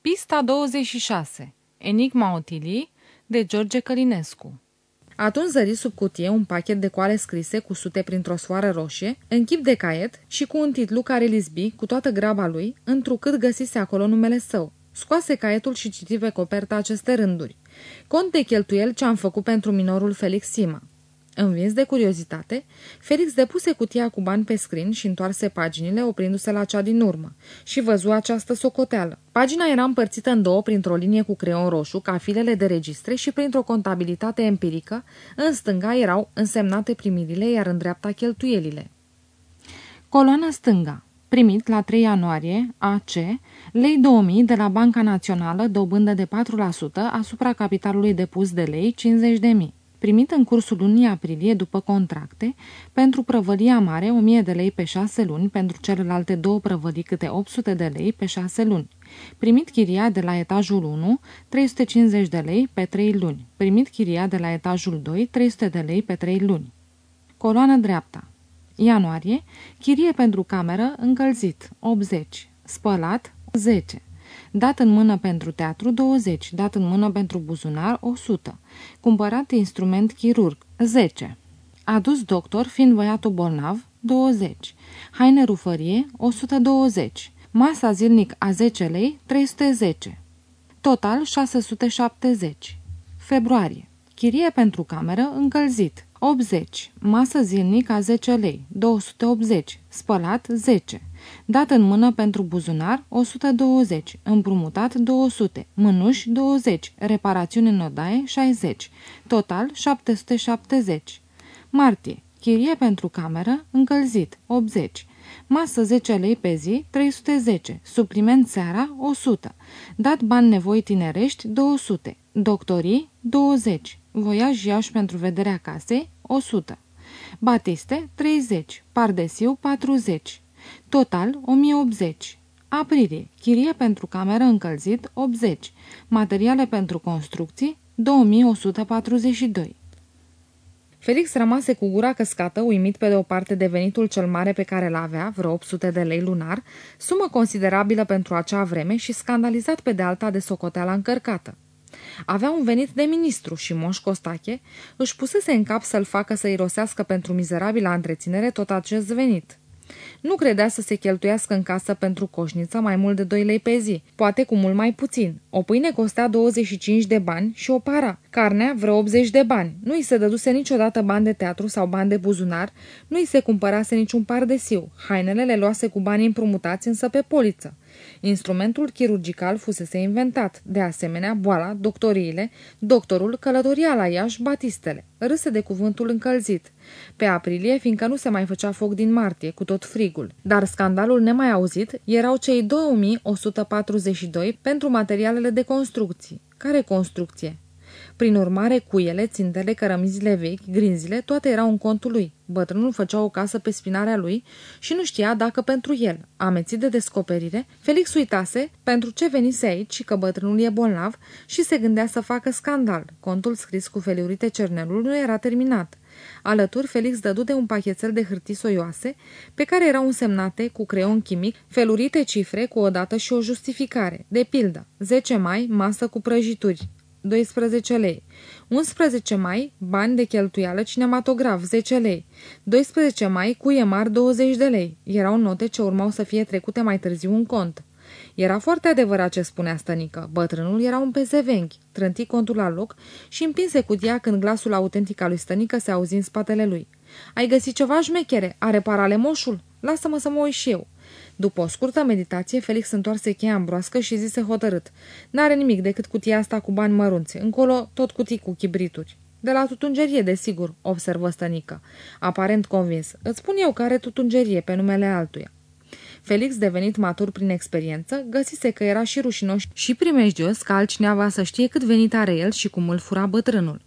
Pista 26. Enigma Otilii de George Călinescu Atunci zări sub cutie un pachet de coale scrise cu sute printr-o soară roșie, în chip de caiet și cu un titlu care lizbi cu toată graba lui, întrucât găsise acolo numele său. Scoase caietul și citi pe coperta aceste rânduri. Cont de cheltuiel ce am făcut pentru minorul Felix Sima. Învins de curiozitate, Felix depuse cutia cu bani pe scrin și întoarse paginile, oprindu-se la cea din urmă, și văzu această socoteală. Pagina era împărțită în două printr-o linie cu creion roșu, ca filele de registre și printr-o contabilitate empirică. În stânga erau însemnate primirile, iar în dreapta cheltuielile. Coloana stânga. Primit la 3 ianuarie, AC, lei 2000 de la Banca Națională, dobândă de 4% asupra capitalului depus de lei 50.000 primit în cursul lunii aprilie după contracte, pentru prăvălia mare 1000 de lei pe 6 luni, pentru celelalte două prăvălii câte 800 de lei pe 6 luni. Primit chiria de la etajul 1, 350 de lei pe 3 luni. Primit chiria de la etajul 2, 300 de lei pe 3 luni. Coloană dreapta. Ianuarie, chirie pentru cameră, încălzit, 80. Spălat, 10 dat în mână pentru teatru 20, dat în mână pentru buzunar 100, cumpărat instrument chirurg 10, adus doctor fiind băiatul bolnav 20, haine rufărie 120, masa zilnic a 10 lei 310, total 670, februarie, chirie pentru cameră încălzit 80, masă zilnic a 10 lei 280, spălat 10, Dat în mână pentru buzunar 120, împrumutat 200, mânuși 20, reparațiuni în odaie 60, total 770. Martie, chirie pentru cameră, încălzit 80, masă 10 lei pe zi 310, supliment seara 100, dat bani nevoi tinerești 200, doctorii 20, voiaj Iași pentru vederea casei 100. Batiste 30, Pardesiu 40, Total 1080. Aprilie. Chirie pentru cameră încălzit 80. Materiale pentru construcții 2142. Felix rămase cu gura căscată, uimit pe de o parte de venitul cel mare pe care l-avea, vreo 800 de lei lunar, sumă considerabilă pentru acea vreme și scandalizat pe de alta de socoteala încărcată. Avea un venit de ministru și Moș Costache își pusese în cap să-l facă să irosească pentru mizerabila întreținere tot acest venit. Nu credea să se cheltuiască în casă pentru coșniță mai mult de 2 lei pe zi, poate cu mult mai puțin. O pâine costea 25 de bani și o para, carnea vreo 80 de bani. Nu i se dăduse niciodată bani de teatru sau bani de buzunar, nu i se cumpărase niciun par de siu. Hainele le luase cu bani împrumutați însă pe poliță. Instrumentul chirurgical fusese inventat, de asemenea boala, doctoriile, doctorul, călătoria la Iași, batistele. Râse de cuvântul încălzit. Pe aprilie, fiindcă nu se mai făcea foc din martie, cu tot frigul. Dar scandalul nemai auzit erau cei 2142 pentru materialele de construcții. Care construcție? Prin urmare, cuiele, țintele, cărămizile vechi, grinzile, toate erau în contul lui. Bătrânul făcea o casă pe spinarea lui și nu știa dacă pentru el, amețit de descoperire, Felix uitase pentru ce venise aici și că bătrânul e bolnav și se gândea să facă scandal. Contul scris cu feliurite cernelul nu era terminat. Alături, Felix dădu de un pachetel de hârtii soioase, pe care erau însemnate cu creion chimic felurite cifre cu o dată și o justificare. De pildă, 10 mai, masă cu prăjituri, 12 lei. 11 mai, bani de cheltuială cinematograf, 10 lei. 12 mai, cuie mari, 20 de lei. Erau note ce urmau să fie trecute mai târziu în cont. Era foarte adevărat ce spunea stănică. Bătrânul era un pezevenghi. Trânti contul la loc și împinse cutia când glasul autentic al lui stănică se auzi în spatele lui. Ai găsit ceva șmechere? Are parale moșul? Lasă-mă să mă uit și eu." După o scurtă meditație, Felix întoarse cheia în broască și zise hotărât. N-are nimic decât cutia asta cu bani mărunți. Încolo, tot cutii cu chibrituri. De la tutungerie, desigur, observă stănică. Aparent convins. Îți spun eu că are tutungerie pe numele altuia. Felix, devenit matur prin experiență, găsise că era și rușinos și primejdios ca altcineva să știe cât venit are el și cum îl fura bătrânul.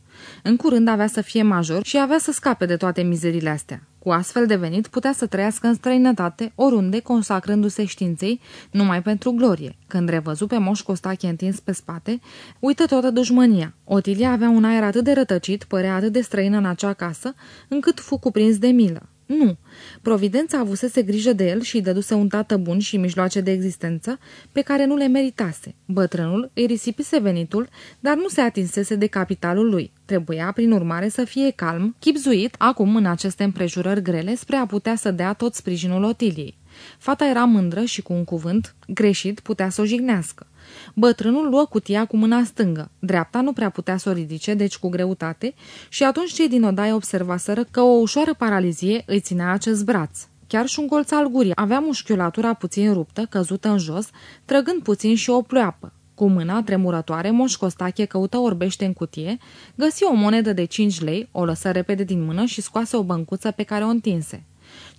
În curând avea să fie major și avea să scape de toate mizerile astea. Cu astfel de venit putea să trăiască în străinătate, oriunde, consacrându-se științei, numai pentru glorie. Când revăzu pe Moș Costache întins pe spate, uită toată dușmânia. Otilia avea un aer atât de rătăcit, părea atât de străină în acea casă, încât fu cuprins de milă. Nu. Providența avusese grijă de el și îi dăduse un tată bun și mijloace de existență pe care nu le meritase. Bătrânul îi risipise venitul, dar nu se atinsese de capitalul lui. Trebuia, prin urmare, să fie calm, chipzuit, acum în aceste împrejurări grele, spre a putea să dea tot sprijinul Otiliei. Fata era mândră și cu un cuvânt greșit putea să o jignească. Bătrânul luă cutia cu mâna stângă. Dreapta nu prea putea să o ridice, deci cu greutate, și atunci cei din odaie observaseră că o ușoară paralizie îi ținea acest braț. Chiar și un colț al gurii avea mușchiulatura puțin ruptă, căzută în jos, trăgând puțin și o ploapă. Cu mâna tremurătoare, Moș Costache căută orbește în cutie, găsi o monedă de 5 lei, o lăsă repede din mână și scoase o băncuță pe care o întinse.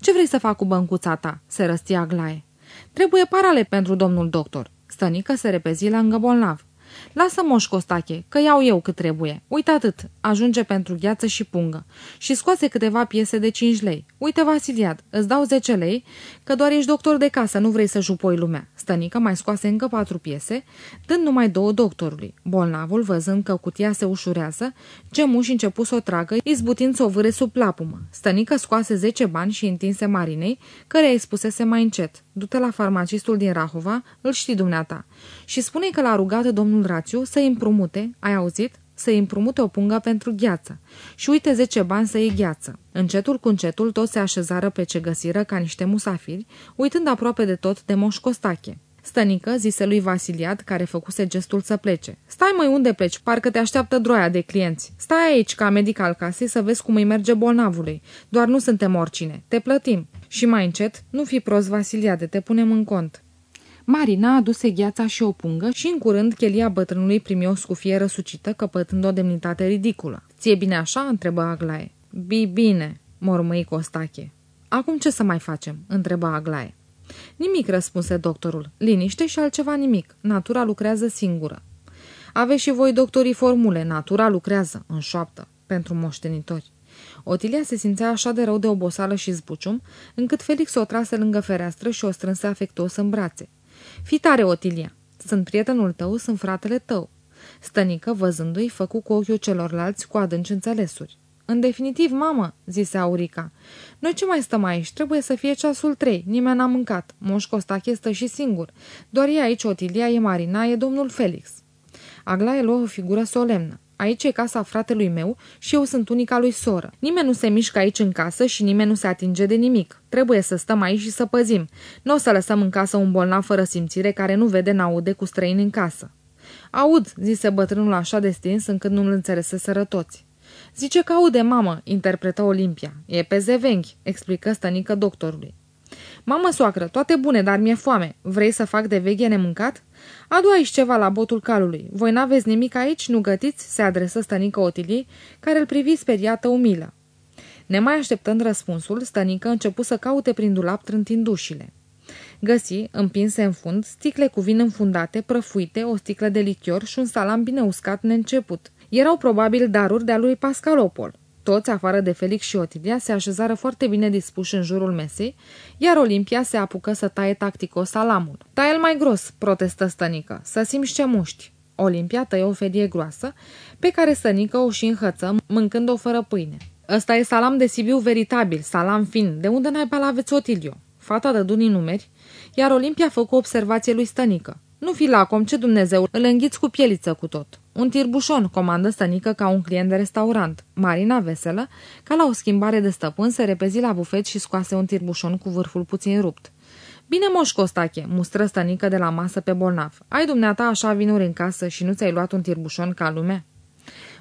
Ce vrei să fac cu băncuța ta?" se răstia Aglaie. Trebuie parale pentru domnul doctor." Stănică se repezi lângă bolnav. Lasă moș Costache, că iau eu cât trebuie. Uite atât, ajunge pentru gheață și pungă. Și scoase câteva piese de 5 lei. Uite, Vasiliad, îți dau 10 lei, că doar ești doctor de casă, nu vrei să jupoi lumea. Stănică mai scoase încă patru piese, dând numai două doctorului. Bolnavul, văzând că cutia se ușurează, gemuși început să o tragă, izbutind să o vâre sub plapumă. Stănică scoase 10 bani și întinse Marinei, care îi spusese mai încet. Du-te la farmacistul din Rahova, îl știi dumneata. Și spune că l-a rugat domnul Rațiu să-i împrumute, ai auzit? să-i împrumute o pungă pentru gheață. Și uite zece bani să iei gheață. Încetul cu încetul toți se așezară pe ce găsiră ca niște musafiri, uitând aproape de tot de Moș Costache. Stănică, zise lui Vasiliad, care făcuse gestul să plece. Stai mai unde pleci? Parcă te așteaptă droaia de clienți. Stai aici, ca medic al casei, să vezi cum îi merge bolnavului. Doar nu suntem oricine. Te plătim. Și mai încet, nu fi prost, Vasiliade, te punem în cont. Marina aduse gheața și o pungă și în curând chelia bătrânului primi o scufie răsucită, căpătând o demnitate ridiculă. Ție bine așa?" întrebă Aglaie. Bi bine," mormăi Costache. Acum ce să mai facem?" întrebă Aglaie. Nimic, răspunse doctorul. Liniște și altceva nimic. Natura lucrează singură. Aveți și voi doctorii formule. Natura lucrează, în șoaptă, pentru moștenitori. Otilia se simțea așa de rău de obosală și zbucium, încât Felix o trase lângă fereastră și o strânse afectuos în brațe. Fi tare, Otilia! Sunt prietenul tău, sunt fratele tău!" Stănică, văzându-i, făcu cu ochiul celorlalți cu adânci înțelesuri. În definitiv, mamă," zise Aurica, noi ce mai stăm aici? Trebuie să fie ceasul trei. Nimeni n-a mâncat. Moș Costache stă și singur. Doar e aici Otilia, e Marina, e domnul Felix." Aglaie luă o figură solemnă. Aici e casa fratelui meu și eu sunt unica lui soră. Nimeni nu se mișcă aici în casă și nimeni nu se atinge de nimic. Trebuie să stăm aici și să păzim. Nu o să lăsăm în casă un bolnav fără simțire care nu vede, n-aude cu străini în casă. Aud, zise bătrânul așa de stins încât nu-l înțeleseseră toți. Zice că aude, mamă, interpretă Olimpia. E pe zevenghi, explică stănică doctorului. Mamă, soacră, toate bune, dar mi-e foame. Vrei să fac de veghe nemâncat? Adu aici ceva la botul calului. Voi n-aveți nimic aici? Nu gătiți?" se adresă stănică Otilii, care îl privi speriată umilă. Nemai așteptând răspunsul, stănică început să caute prin dulap trântind ușile. Găsi, împinse în fund, sticle cu vin înfundate, prăfuite, o sticlă de lichior și un salam bine uscat neînceput. Erau probabil daruri de-a lui Pascalopol. Toți, afară de Felix și Otilia, se așezară foarte bine dispuși în jurul mesei, iar Olimpia se apucă să taie tacticos salamul. Taie-l mai gros, protestă stănică, să simți ce muști. Olimpia tăie o fedie groasă, pe care stănică o și înhăță, mâncând-o fără pâine. Ăsta e salam de Sibiu veritabil, salam fin. De unde n-ai palaveți Otilio? Fata dădu din numeri, iar Olimpia făcu observație lui stănică. Nu fi lacom, ce Dumnezeu, îl înghiți cu pieliță cu tot. Un tirbușon, comandă stănică ca un client de restaurant. Marina, veselă, ca la o schimbare de stăpân, se repezi la bufet și scoase un tirbușon cu vârful puțin rupt. Bine, moș Costache, mustră stănică de la masă pe bolnav. Ai dumneata așa vinuri în casă și nu ți-ai luat un tirbușon ca lumea?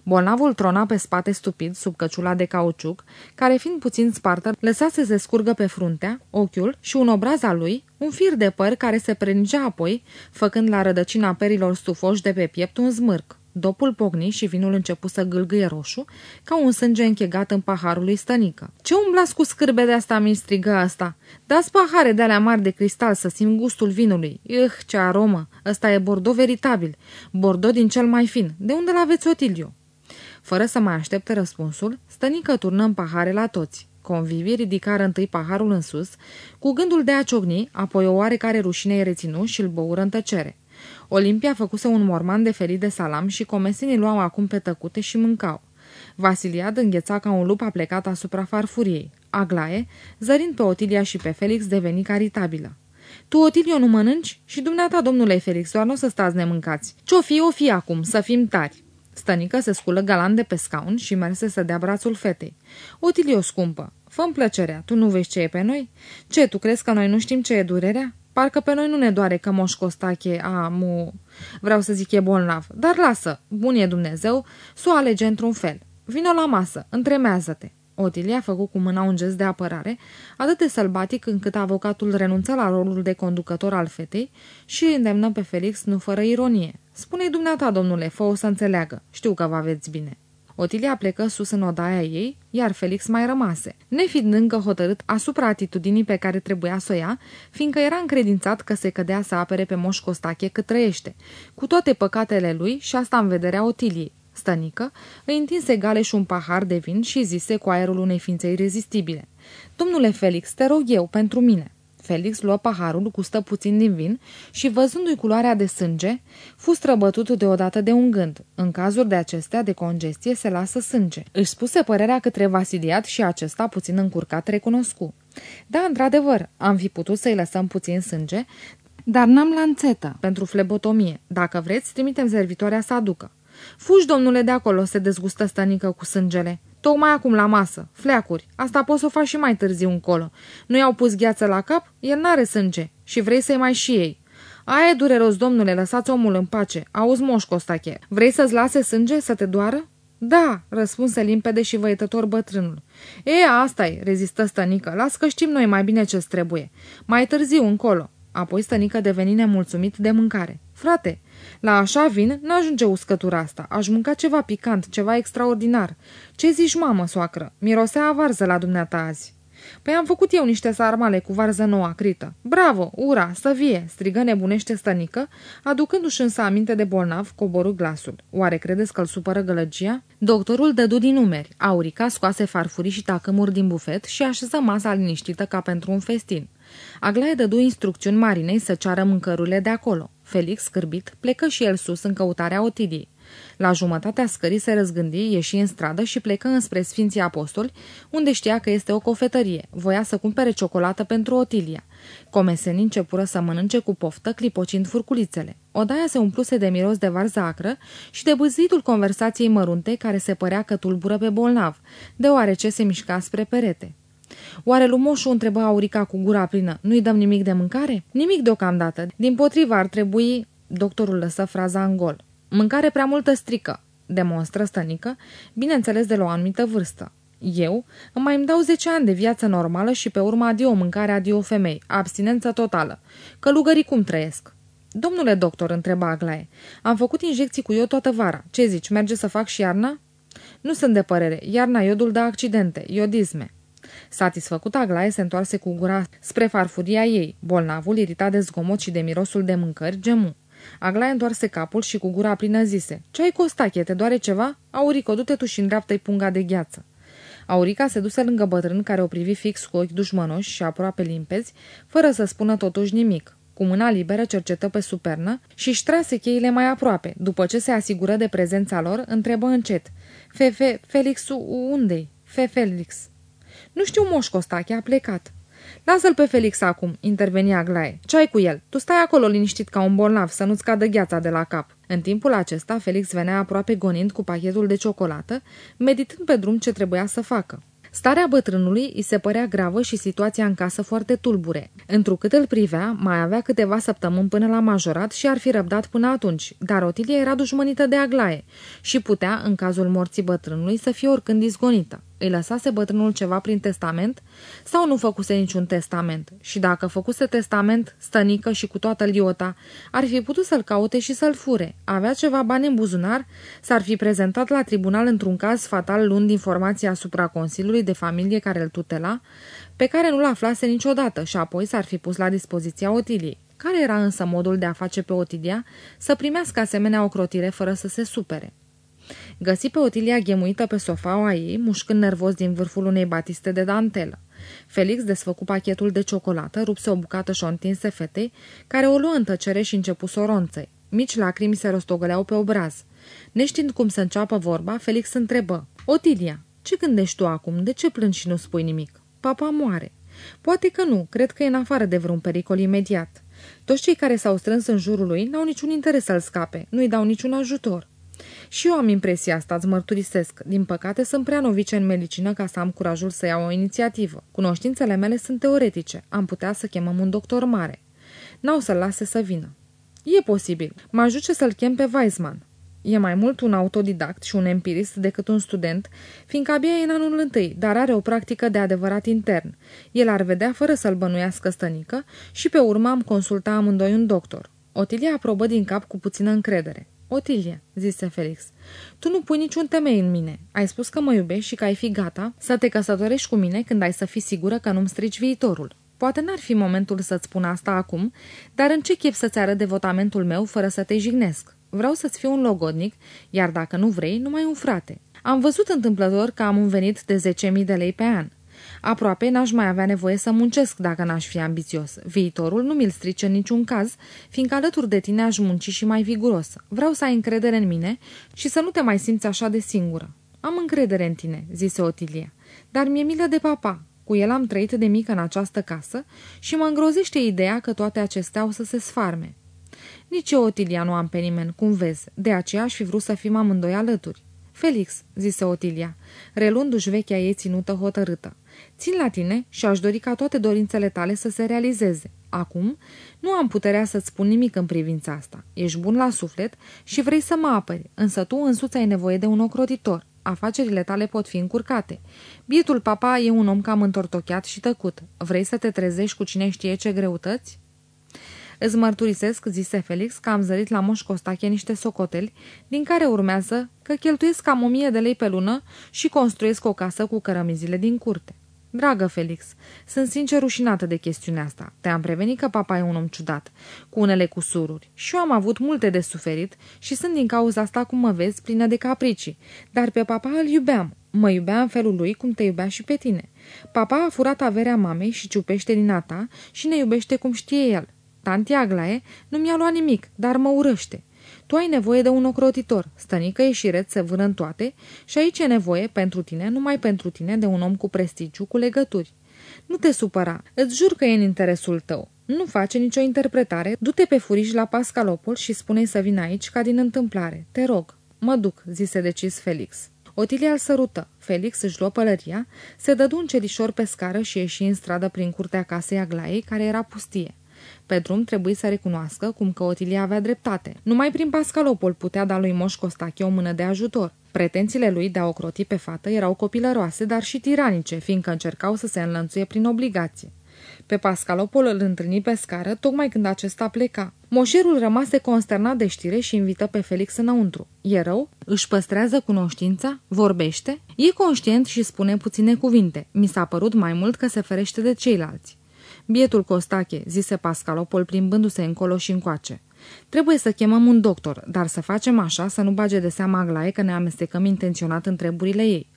Bolnavul trona pe spate stupid sub căciula de cauciuc, care fiind puțin spartă, lăsa să se scurgă pe fruntea, ochiul și un obraz al lui, un fir de păr care se prelingea apoi, făcând la rădăcina perilor stufoși de pe piept un zmârc. Dopul pocni și vinul început să gâlgâie roșu, ca un sânge închegat în paharul lui stănică. Ce umblați cu scârbe de asta, mi strigă asta? Dați pahare de alea mari de cristal să simt gustul vinului. Ih, ce aromă! Ăsta e bordo veritabil. Bordo din cel mai fin. De unde l-aveți, Otilio? Fără să mai aștepte răspunsul, stănică turnă în pahare la toți. Convivii ridicară întâi paharul în sus, cu gândul de a ciocni, apoi o oarecare rușine îi reținu și îl băură în tăcere. Olimpia făcuse un morman de ferit de salam și comesinii luau acum pe tăcute și mâncau. Vasiliad îngheța ca un lup aplecat asupra farfuriei. Aglaie, zărind pe Otilia și pe Felix, deveni caritabilă. Tu, Otilio, nu mănânci? Și dumneata, domnule Felix, doar nu o să stați nemâncați. Ce-o fi, o fi acum, să fim tari. Stănică se sculă galant de pe scaun și merse să dea brațul fetei. Otilio, scumpă, fă plăcerea, tu nu vezi ce e pe noi? Ce, tu crezi că noi nu știm ce e durerea? Parcă pe noi nu ne doare că Moș Costache a mu... Vreau să zic e bolnav, dar lasă, bun e Dumnezeu, să o alege într-un fel. Vino la masă, întremează-te. Otilia a făcut cu mâna un gest de apărare, atât de sălbatic încât avocatul renunță la rolul de conducător al fetei și îi îndemnă pe Felix nu fără ironie. Spune-i dumneata, domnule, fă o să înțeleagă. Știu că vă aveți bine. Otilia plecă sus în odaia ei, iar Felix mai rămase, nefiind încă hotărât asupra atitudinii pe care trebuia să o ia, fiindcă era încredințat că se cădea să apere pe Moș Costache cât trăiește, cu toate păcatele lui și asta în vederea Otiliei. Stănică îi întinse gale și un pahar de vin și zise cu aerul unei ființe irezistibile. Domnule Felix, te rog eu, pentru mine." Felix luă paharul, gustă puțin din vin și, văzându-i culoarea de sânge, fu străbătut deodată de un gând. În cazuri de acestea de congestie se lasă sânge. Își spuse părerea către Vasiliat și acesta, puțin încurcat, recunoscu. Da, într-adevăr, am fi putut să-i lăsăm puțin sânge, dar n-am lanțetă pentru flebotomie. Dacă vreți, trimitem servitoarea să aducă. Fugi, domnule, de acolo, se dezgustă stănică cu sângele. Tocmai acum la masă. Fleacuri. Asta poți să o faci și mai târziu încolo. Nu i-au pus gheață la cap? El n-are sânge. Și vrei să-i mai și ei. Aia e dureros, domnule, lăsați omul în pace. Auzi, moș Costache, vrei să-ți lase sânge să te doară? Da, răspunse limpede și văitător bătrânul. E, asta e, rezistă stănică, las că știm noi mai bine ce-ți trebuie. Mai târziu, încolo. Apoi stănică deveni nemulțumit de mâncare. Frate, la așa vin, n-ajunge uscătura asta. Aș mânca ceva picant, ceva extraordinar. Ce zici, mamă, soacră? Mirosea a varză la dumneata azi. Păi am făcut eu niște sarmale cu varză nouă acrită. Bravo, ura, să vie, strigă nebunește stănică, aducându-și însă aminte de bolnav, coborâ glasul. Oare credeți că îl supără gălăgia? Doctorul dădu din numeri. Aurica scoase farfurii și tacâmuri din bufet și așeză masa liniștită ca pentru un festin. Aglaie dădu instrucțiuni Marinei să ceară mâncărurile de acolo. Felix, scârbit, plecă și el sus în căutarea Otiliei. La jumătatea scării se răzgândi, ieși în stradă și plecă înspre Sfinții Apostoli, unde știa că este o cofetărie. Voia să cumpere ciocolată pentru Otilia. Comesenii începură să mănânce cu poftă, clipocind furculițele. Odaia se umpluse de miros de varză acră și de băzitul conversației mărunte care se părea că tulbură pe bolnav, deoarece se mișca spre perete. Oare lumoșu întrebă Aurica cu gura plină, nu-i dăm nimic de mâncare? Nimic deocamdată. Din potrivă ar trebui... Doctorul lăsă fraza în gol. Mâncare prea multă strică, demonstră stănică, bineînțeles de la o anumită vârstă. Eu îmi mai îmi dau 10 ani de viață normală și pe urmă adio mâncare, adio femei, abstinență totală. Călugării cum trăiesc? Domnule doctor, întreba Aglaie, am făcut injecții cu iod toată vara. Ce zici, merge să fac și iarna? Nu sunt de părere. Iarna iodul dă accidente, iodisme. Satisfăcut, Aglaie se întoarse cu gura spre farfuria ei. Bolnavul, iritat de zgomot și de mirosul de mâncări, gemu. Aglaie întoarse capul și cu gura plină zise, Ce ai Costache, te doare ceva? Aurico, du-te tu și îndreaptă-i punga de gheață. Aurica se duse lângă bătrân care o privi fix cu ochi dușmănoși și aproape limpezi, fără să spună totuși nimic. Cu mâna liberă cercetă pe supernă și își trase cheile mai aproape. După ce se asigură de prezența lor, întrebă încet. Fefe, Felixu, unde-i? Fe Felix. Nu știu, Moș Costache, a plecat. Lasă-l pe Felix acum, interveni Aglaie. Ce ai cu el? Tu stai acolo liniștit ca un bolnav, să nu-ți cadă gheața de la cap. În timpul acesta, Felix venea aproape gonind cu pachetul de ciocolată, meditând pe drum ce trebuia să facă. Starea bătrânului îi se părea gravă și situația în casă foarte tulbure. Întrucât îl privea, mai avea câteva săptămâni până la majorat și ar fi răbdat până atunci, dar Otilia era dușmănită de Aglaie și putea, în cazul morții bătrânului, să fie oricând izgonită. Îi lăsase bătrânul ceva prin testament sau nu făcuse niciun testament? Și dacă făcuse testament, stănică și cu toată liota, ar fi putut să-l caute și să-l fure. Avea ceva bani în buzunar, s-ar fi prezentat la tribunal într-un caz fatal luând informații asupra Consiliului de Familie care îl tutela, pe care nu-l aflase niciodată și apoi s-ar fi pus la dispoziția Otiliei. Care era însă modul de a face pe Otilia să primească asemenea ocrotire fără să se supere? Găsi pe Otilia ghemuită pe sofaua ei, mușcând nervos din vârful unei batiste de dantelă. Felix desfăcu pachetul de ciocolată, rupse o bucată și o întinse fetei, care o luă în tăcere și începu să o ronțăi. Mici lacrimi se rostogăleau pe obraz. Neștiind cum să înceapă vorba, Felix întrebă. Otilia, ce gândești tu acum? De ce plângi și nu spui nimic? Papa moare. Poate că nu, cred că e în afară de vreun pericol imediat. Toți cei care s-au strâns în jurul lui n-au niciun interes să-l scape, nu-i dau niciun ajutor. Și eu am impresia asta, îți mărturisesc. Din păcate, sunt prea novice în medicină ca să am curajul să iau o inițiativă. Cunoștințele mele sunt teoretice. Am putea să chemăm un doctor mare. N-au să-l lase să vină. E posibil. Mă ajuce să-l chem pe Weizmann. E mai mult un autodidact și un empirist decât un student, fiindcă abia e în anul întâi, dar are o practică de adevărat intern. El ar vedea fără să-l bănuiască stănică și pe urmă am consulta amândoi un doctor. Otilia aprobă din cap cu puțină încredere. Otilie, zise Felix, tu nu pui niciun temei în mine. Ai spus că mă iubești și că ai fi gata să te căsătorești cu mine când ai să fii sigură că nu-mi strici viitorul. Poate n-ar fi momentul să-ți spun asta acum, dar în ce chip să-ți arăt devotamentul meu fără să te jignesc? Vreau să-ți fiu un logodnic, iar dacă nu vrei, numai un frate. Am văzut întâmplător că am un venit de 10.000 de lei pe an. Aproape n-aș mai avea nevoie să muncesc dacă n-aș fi ambițios. Viitorul nu mi-l strice în niciun caz, fiindcă alături de tine aș munci și mai viguros. Vreau să ai încredere în mine și să nu te mai simți așa de singură. Am încredere în tine, zise Otilia, dar mi-e milă de papa. Cu el am trăit de mică în această casă și mă îngrozește ideea că toate acestea o să se sfarme. Nici eu, Otilia, nu am pe nimeni, cum vezi, de aceea aș fi vrut să fim amândoi alături. Felix, zise Otilia, relundu-și vechea ei ținută hotărâtă. Țin la tine și aș dori ca toate dorințele tale să se realizeze. Acum, nu am puterea să-ți spun nimic în privința asta. Ești bun la suflet și vrei să mă apări, însă tu însuți ai nevoie de un ocrotitor. Afacerile tale pot fi încurcate. Bietul papa e un om cam întortocheat și tăcut. Vrei să te trezești cu cine știe ce greutăți? Îți mărturisesc, zise Felix, că am zărit la Moș Costache niște socoteli, din care urmează că cheltuiesc cam o mie de lei pe lună și construiesc o casă cu cărămizile din curte. Dragă Felix, sunt sincer rușinată de chestiunea asta. Te-am prevenit că papa e un om ciudat, cu unele cusururi. Și eu am avut multe de suferit și sunt din cauza asta, cum mă vezi, plină de capricii. Dar pe papa îl iubeam. Mă iubea în felul lui cum te iubea și pe tine. Papa a furat averea mamei și ciupește din a ta și ne iubește cum știe el. Tanti Aglae nu mi-a luat nimic, dar mă urăște. Tu ai nevoie de un ocrotitor, stănică e și reț să vână în toate și aici e nevoie, pentru tine, numai pentru tine, de un om cu prestigiu, cu legături. Nu te supăra, îți jur că e în interesul tău. Nu face nicio interpretare, du-te pe furiș la Pascalopol și spune-i să vină aici ca din întâmplare. Te rog. Mă duc, zise decis Felix. Otilia îl sărută. Felix își luă pălăria, se dădu un celișor pe scară și ieși în stradă prin curtea casei Aglaiei, care era pustie. Pe drum trebuie să recunoască cum că Otilia avea dreptate. Numai prin Pascalopol putea da lui Moș Costache o mână de ajutor. Pretențiile lui de a ocroti pe fată erau copilăroase, dar și tiranice, fiindcă încercau să se înlănțuie prin obligație. Pe Pascalopol îl întâlni pe scară, tocmai când acesta pleca. Moșerul rămase consternat de știre și invită pe Felix înăuntru. E rău? Își păstrează cunoștința? Vorbește? E conștient și spune puține cuvinte. Mi s-a părut mai mult că se ferește de ceilalți. Bietul Costache, zise Pascalopol plimbându-se încolo și încoace. Trebuie să chemăm un doctor, dar să facem așa să nu bage de seama Aglaie că ne amestecăm intenționat în treburile ei.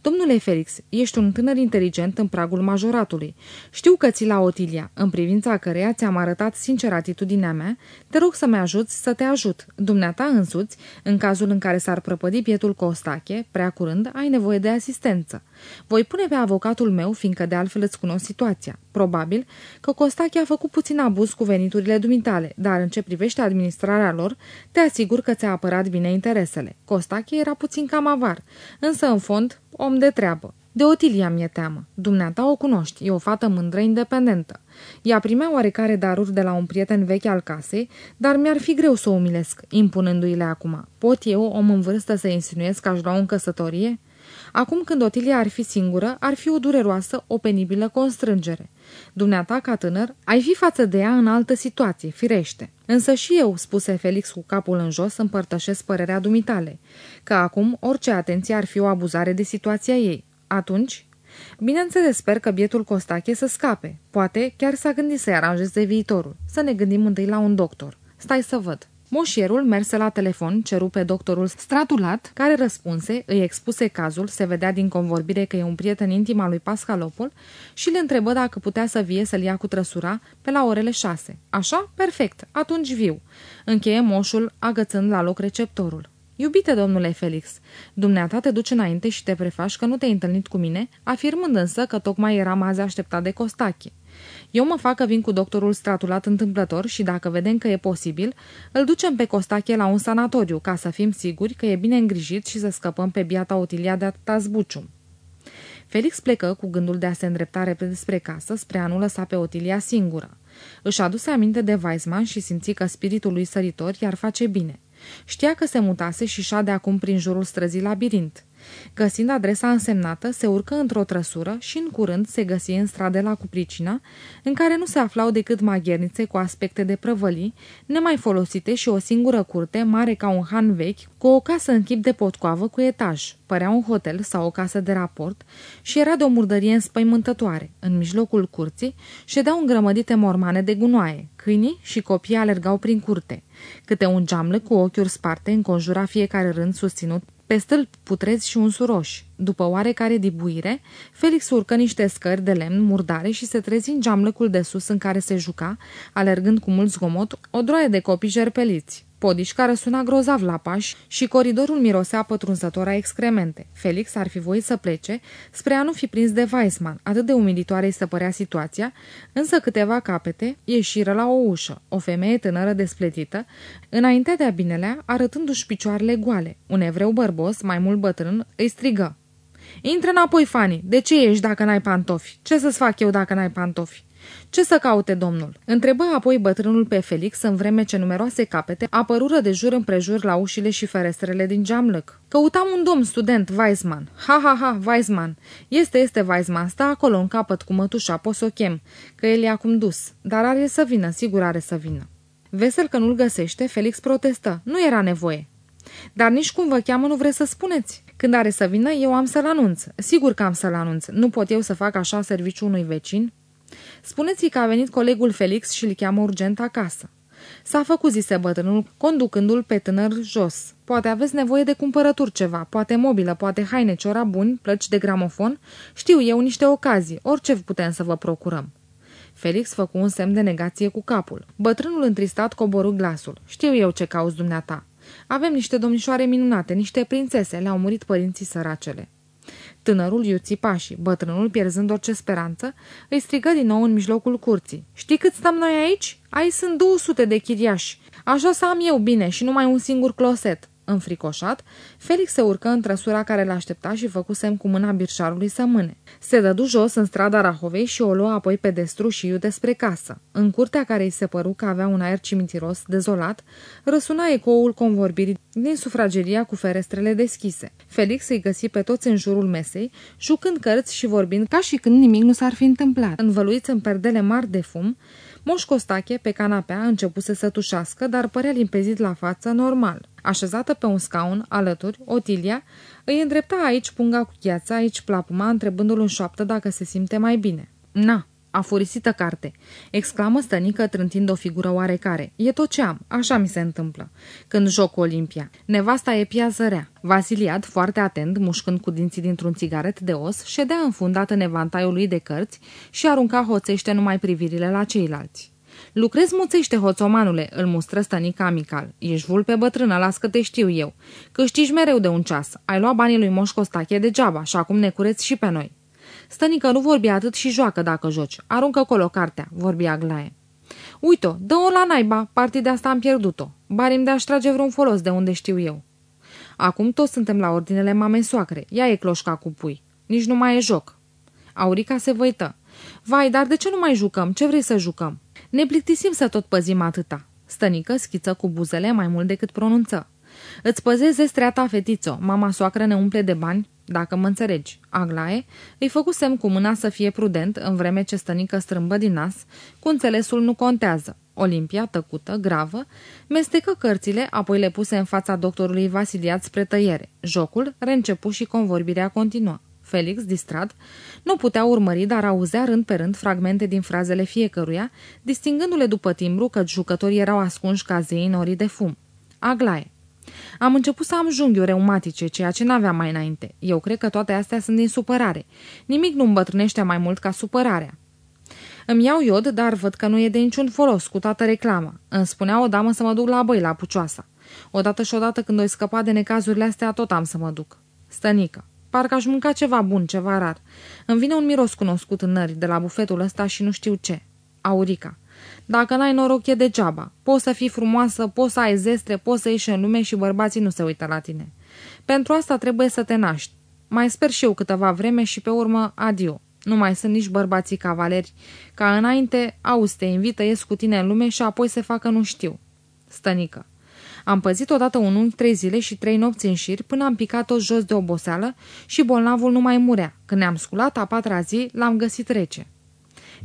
Domnule Felix, ești un tânăr inteligent în pragul majoratului. Știu că ți la Otilia, în privința căreia ți-am arătat sincer atitudinea mea, te rog să-mi ajuți să te ajut. Dumneata însuți, în cazul în care s-ar prăpădi pietul Costache, prea curând, ai nevoie de asistență. Voi pune pe avocatul meu, fiindcă de altfel îți cunosc situația. Probabil că Costache a făcut puțin abuz cu veniturile dumitale, dar în ce privește administrarea lor, te asigur că ți-a apărat bine interesele. Costache era puțin cam avar, însă în fond om de treabă. De Otilia mi-e teamă. Dumneata o cunoști, e o fată mândră independentă. Ea primea oarecare daruri de la un prieten vechi al casei, dar mi-ar fi greu să o umilesc, impunându-i-le acum. Pot eu, om în vârstă, să insinuez că aș lua în căsătorie? Acum când Otilia ar fi singură, ar fi o dureroasă, o penibilă constrângere. Dumneata, ca tânăr, ai fi față de ea în altă situație, firește. Însă și eu, spuse Felix cu capul în jos, împărtășesc părerea dumitale, că acum orice atenție ar fi o abuzare de situația ei. Atunci, Bineînțeles, sper că bietul Costache să scape. Poate chiar s-a gândit să-i aranjeze viitorul. Să ne gândim întâi la un doctor. Stai să văd. Moșierul merse la telefon, ceru pe doctorul stratulat, care răspunse, îi expuse cazul, se vedea din convorbire că e un prieten intim al lui Pascalopol și îl întrebă dacă putea să vie să-l ia cu trăsura pe la orele șase. Așa? Perfect. Atunci viu. Încheie moșul, agățând la loc receptorul. Iubite domnule Felix, dumneata te duci înainte și te prefaci că nu te-ai întâlnit cu mine, afirmând însă că tocmai eram azi așteptat de Costache. Eu mă fac că vin cu doctorul stratulat întâmplător și dacă vedem că e posibil, îl ducem pe Costache la un sanatoriu ca să fim siguri că e bine îngrijit și să scăpăm pe biata Otilia de atâta zbucium. Felix plecă cu gândul de a se îndrepta repede spre casă, spre a nu lăsa pe Otilia singură. Își aduse aminte de Weizmann și simți că spiritul lui săritor i-ar face bine. Știa că se mutase și șade acum prin jurul străzii labirint. Găsind adresa însemnată, se urcă într-o trăsură și în curând se găsi în stradela cu pricina, în care nu se aflau decât maghernițe cu aspecte de prăvălii, nemai folosite și o singură curte, mare ca un han vechi, cu o casă în chip de potcoavă cu etaj. Părea un hotel sau o casă de raport și era de o murdărie înspăimântătoare. În mijlocul curții ședeau îngrămădite mormane de gunoaie. Câinii și copiii alergau prin curte. Câte un geamlă cu ochiuri sparte înconjura fiecare rând susținut pe stâlpi putrezi și unsuroși. După oarecare dibuire, Felix urcă niște scări de lemn murdare și se trezi în geamlăcul de sus în care se juca, alergând cu mult zgomot, o droaie de copii jerpeliți podiș care suna grozav la pași și coridorul mirosea pătrunzător a excremente. Felix ar fi voit să plece spre a nu fi prins de Weissman, atât de umilitoare îi se părea situația, însă câteva capete ieșiră la o ușă. O femeie tânără despletită, înaintea de-a binelea, arătându-și picioarele goale. Un evreu bărbos, mai mult bătrân, îi strigă. Intră înapoi, Fanny. De ce ești dacă n-ai pantofi? Ce să-ți fac eu dacă n-ai pantofi? Ce să caute domnul? Întrebă apoi bătrânul pe Felix în vreme ce numeroase capete apărură de jur împrejur la ușile și ferestrele din geamlăc. Căutam un domn student, Weizmann. Ha, ha, ha, Weizmann. Este, este Weizmann. Sta acolo în capăt cu mătușa, pot să o chem, că el e acum dus. Dar are să vină, sigur are să vină. Vesel că nu-l găsește, Felix protestă. Nu era nevoie. Dar nici cum vă cheamă nu vreți să spuneți. Când are să vină, eu am să-l anunț. Sigur că am să-l anunț. Nu pot eu să fac așa serviciu unui vecin? Spuneți-i că a venit colegul Felix și îl cheamă urgent acasă. S-a făcut, zise bătrânul, conducându-l pe tânăr jos. Poate aveți nevoie de cumpărături ceva, poate mobilă, poate haine, ciora buni, plăci de gramofon. Știu eu niște ocazii, orice putem să vă procurăm. Felix făcu un semn de negație cu capul. Bătrânul întristat coborâ glasul. Știu eu ce cauți dumneata. Avem niște domnișoare minunate, niște prințese, le-au murit părinții săracele. Tânărul iuții pașii, bătrânul, pierzând orice speranță, îi strigă din nou în mijlocul curții. Știi cât stăm noi aici? Aici sunt 200 de chiriași. Așa să am eu bine și numai un singur closet. Înfricoșat, Felix se urcă în trăsura care l-aștepta și făcu semn cu mâna birșarului să mâne. Se dădu jos în strada Rahovei și o luă apoi pe destru și iu despre casă. În curtea care îi se păru că avea un aer cimitiros, dezolat, răsuna ecoul convorbirii din sufrageria cu ferestrele deschise. Felix îi găsi pe toți în jurul mesei, jucând cărți și vorbind ca și când nimic nu s-ar fi întâmplat. Învăluiți în perdele mari de fum, Moș Costache, pe canapea, începuse să tușească, dar părea limpezit la față, normal. Așezată pe un scaun, alături, Otilia îi îndrepta aici punga cu gheața, aici plapuma, întrebându-l în șoaptă dacă se simte mai bine. Na, Afurisită carte!" exclamă stănică trântind o figură oarecare. E tot ce am, așa mi se întâmplă. Când joc Olimpia. Nevasta e piază rea. Vasiliad, foarte atent, mușcând cu dinții dintr-un țigaret de os, ședea înfundat în evantaiul lui de cărți și arunca hoțește numai privirile la ceilalți. Lucrezi muțește, hoțomanule, îl mustră stănica amical. Ești vulpe bătrână, las că te știu eu. Câștigi mereu de un ceas. Ai luat banii lui Moș Costache degeaba și acum ne cureți și pe noi. Stănică nu vorbi atât și joacă dacă joci. Aruncă colo cartea, vorbi Aglaie. Uite-o, dă-o la naiba, partida asta am pierdut-o. Barim de a-și trage vreun folos de unde știu eu. Acum toți suntem la ordinele mamei soacre. Ea e cloșca cu pui. Nici nu mai e joc. Aurica se văită. Vai, dar de ce nu mai jucăm? Ce vrei să jucăm? Ne plictisim să tot păzim atâta. Stănică schiță cu buzele mai mult decât pronunță. Îți păzezi streata, fetițo, mama soacră ne umple de bani, dacă mă înțelegi. Aglae îi făcu semn cu mâna să fie prudent, în vreme ce stănică strâmbă din nas, cu înțelesul nu contează. Olimpia, tăcută, gravă, mestecă cărțile, apoi le puse în fața doctorului Vasiliat spre tăiere. Jocul reîncepu și convorbirea continua. Felix, distrat, nu putea urmări, dar auzea rând pe rând fragmente din frazele fiecăruia, distingându-le după timbru că jucătorii erau ascunși ca zei în orii de fum. Aglaie. Am început să am junghiuri reumatice, ceea ce n-aveam mai înainte. Eu cred că toate astea sunt din supărare. Nimic nu îmbătrânește mai mult ca supărarea. Îmi iau iod, dar văd că nu e de niciun folos cu toată reclama. Îmi spunea o damă să mă duc la băi la Pucioasa. Odată și odată când o scăpa de necazurile astea, tot am să mă duc. Stănică. Parcă aș mânca ceva bun, ceva rar. Îmi vine un miros cunoscut în nări de la bufetul ăsta și nu știu ce. Aurica. Dacă n-ai noroc e degeaba. Poți să fii frumoasă, poți să ai zestre, poți să ieși în lume și bărbații nu se uită la tine. Pentru asta trebuie să te naști. Mai sper și eu câteva vreme și pe urmă adio. Nu mai sunt nici bărbații cavaleri, ca înainte, auzi, te invită, ies cu tine în lume și apoi se facă nu știu. Stănică. Am păzit odată un unghi trei zile și trei nopți în șir până am picat tot jos de oboseală și bolnavul nu mai murea. Când ne-am sculat a patra zi, l-am găsit rece.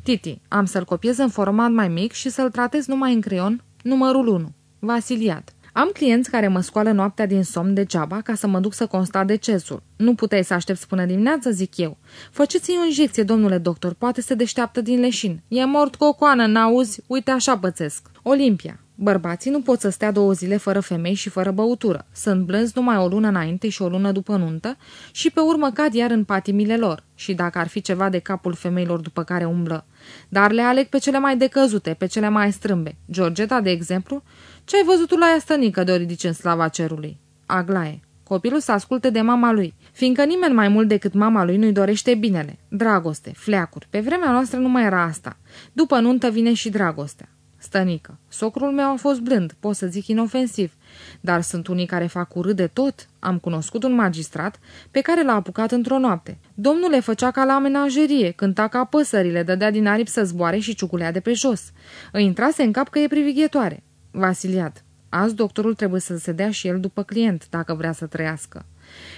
Titi, am să-l copiez în format mai mic și să-l tratez numai în creion, numărul 1. Vasiliad. Am clienți care mă scoală noaptea din somn degeaba ca să mă duc să constat decesul. Nu puteai să aștepți până dimineață, zic eu. Făceți-i o injecție, domnule doctor, poate se deșteaptă din leșin. E mort cu o coană, n-auzi? Uite așa pățesc. Olimpia. Bărbații nu pot să stea două zile fără femei și fără băutură. Sunt blânzi numai o lună înainte și o lună după nuntă și pe urmă cad iar în patimile lor. Și dacă ar fi ceva de capul femeilor după care umblă. Dar le aleg pe cele mai decăzute, pe cele mai strâmbe. Georgeta, de exemplu, ce ai văzut tu la ea stănică de o ridici în slava cerului? Aglaie. Copilul să asculte de mama lui, fiindcă nimeni mai mult decât mama lui nu-i dorește binele. Dragoste, fleacuri. Pe vremea noastră nu mai era asta. După nuntă vine și dragostea. Stănică. Socrul meu a fost blând, pot să zic inofensiv, dar sunt unii care fac urât de tot. Am cunoscut un magistrat pe care l-a apucat într-o noapte. Domnul le făcea ca la menagerie, cânta ca păsările, dădea din aripi să zboare și ciuculea de pe jos. Îi intrase în cap că e privighetoare. Vasiliad. Azi doctorul trebuie să se dea și el după client, dacă vrea să trăiască.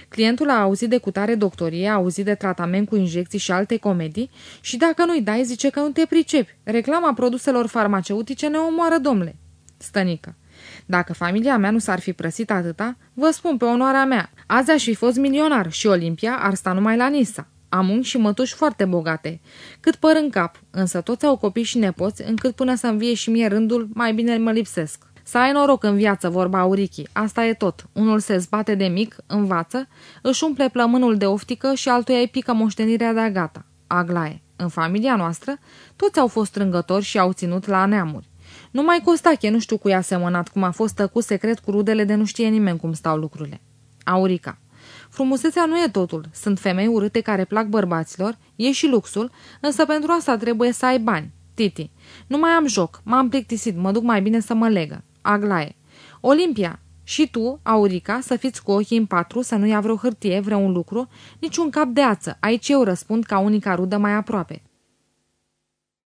Clientul a auzit de cutare doctorie, a auzit de tratament cu injecții și alte comedii și dacă nu-i dai, zice că nu te pricepi. Reclama produselor farmaceutice ne omoară, domnule. Stănică. Dacă familia mea nu s-ar fi prăsit atâta, vă spun pe onoarea mea, azi aș fi fost milionar și Olimpia ar sta numai la Nisa. Am unchi și mătuși foarte bogate, cât păr în cap, însă toți au copii și nepoți, încât până să învie și mie rândul, mai bine mă lipsesc. Să ai noroc în viață, vorba Aurichi, asta e tot. Unul se zbate de mic, învață, își umple plămânul de oftică și altuia îi pică moștenirea de gata. Aglaie. În familia noastră, toți au fost strângători și au ținut la neamuri. Numai Costache nu știu cui a semănat, cum a fost tăcut secret cu rudele de nu știe nimeni cum stau lucrurile. Aurica. Frumusețea nu e totul. Sunt femei urâte care plac bărbaților, e și luxul, însă pentru asta trebuie să ai bani. Titi. Nu mai am joc, m-am plictisit, mă duc mai bine să mă legă. Aglaie. Olimpia, și tu, Aurica, să fiți cu ochii în patru, să nu ia vreo hârtie, vreun lucru, niciun cap de ață. Aici eu răspund ca unica rudă mai aproape.